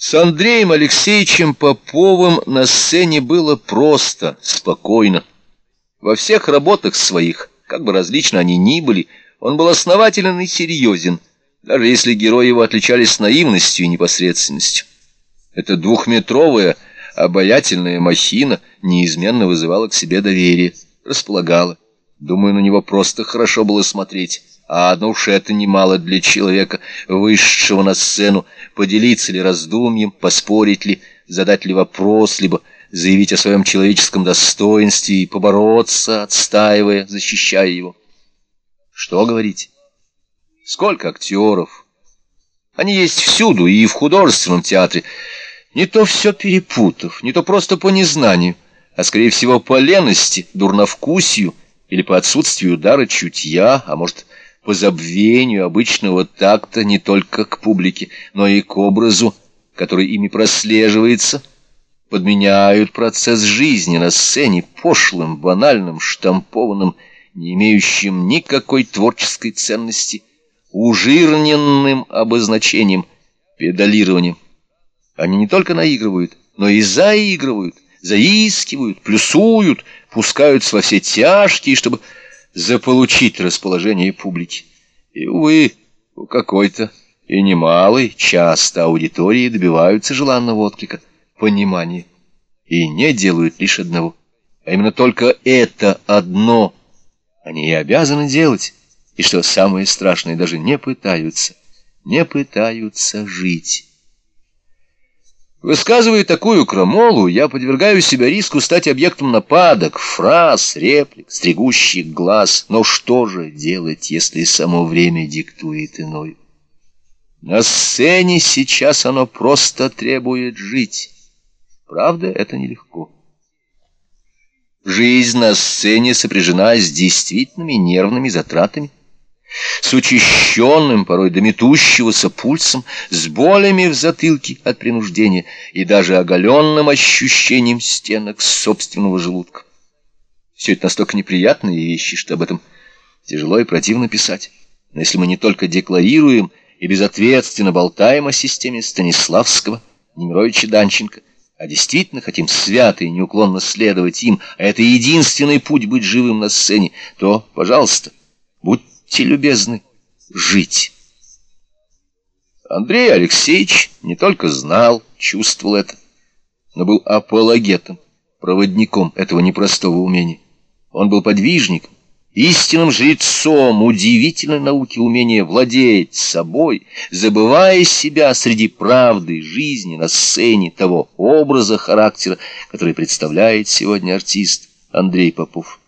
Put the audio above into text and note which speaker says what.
Speaker 1: С Андреем Алексеевичем Поповым на сцене было просто, спокойно. Во всех работах своих, как бы различно они ни были, он был основателен и серьезен, даже если герои его отличались наивностью и непосредственностью. Эта двухметровая, обаятельная махина неизменно вызывала к себе доверие, располагала. Думаю, на него просто хорошо было смотреть. А одно уж это немало для человека, вышедшего на сцену, поделиться ли раздумьем, поспорить ли, задать ли вопрос, либо заявить о своем человеческом достоинстве и побороться, отстаивая, защищая его. Что говорить? Сколько актеров? Они есть всюду, и в художественном театре. Не то все перепутав, не то просто по незнанию, а скорее всего по лености, дурновкусию или по отсутствию дара чутья, а может по забвению обычного такта не только к публике, но и к образу, который ими прослеживается, подменяют процесс жизни на сцене пошлым, банальным, штампованным, не имеющим никакой творческой ценности, ужирненным обозначением, педалированием. Они не только наигрывают, но и заигрывают, заискивают, плюсуют, пускаются во все тяжкие, чтобы заполучить расположение публики. И, увы, у какой-то и немалой часто аудитории добиваются желанного отклика, понимания, и не делают лишь одного. А именно только это одно они и обязаны делать, и, что самое страшное, даже не пытаются, не пытаются жить». Высказывая такую крамолу, я подвергаю себя риску стать объектом нападок, фраз, реплик, стригущих глаз. Но что же делать, если само время диктует иной? На сцене сейчас оно просто требует жить. Правда, это нелегко. Жизнь на сцене сопряжена с действительными нервными затратами с учащенным, порой до метущегося пульсом, с болями в затылке от принуждения и даже оголенным ощущением стенок собственного желудка. Все это настолько неприятные вещи, что об этом тяжело и противно писать. Но если мы не только декларируем и безответственно болтаем о системе Станиславского, Немировича Данченко, а действительно хотим свято и неуклонно следовать им, а это единственный путь быть живым на сцене, то, пожалуйста, будь будьте любезны, жить. Андрей Алексеевич не только знал, чувствовал это, но был апологетом, проводником этого непростого умения. Он был подвижником, истинным жрецом удивительной науки умения владеть собой, забывая себя среди правды жизни на сцене того образа характера, который представляет сегодня артист Андрей Попов.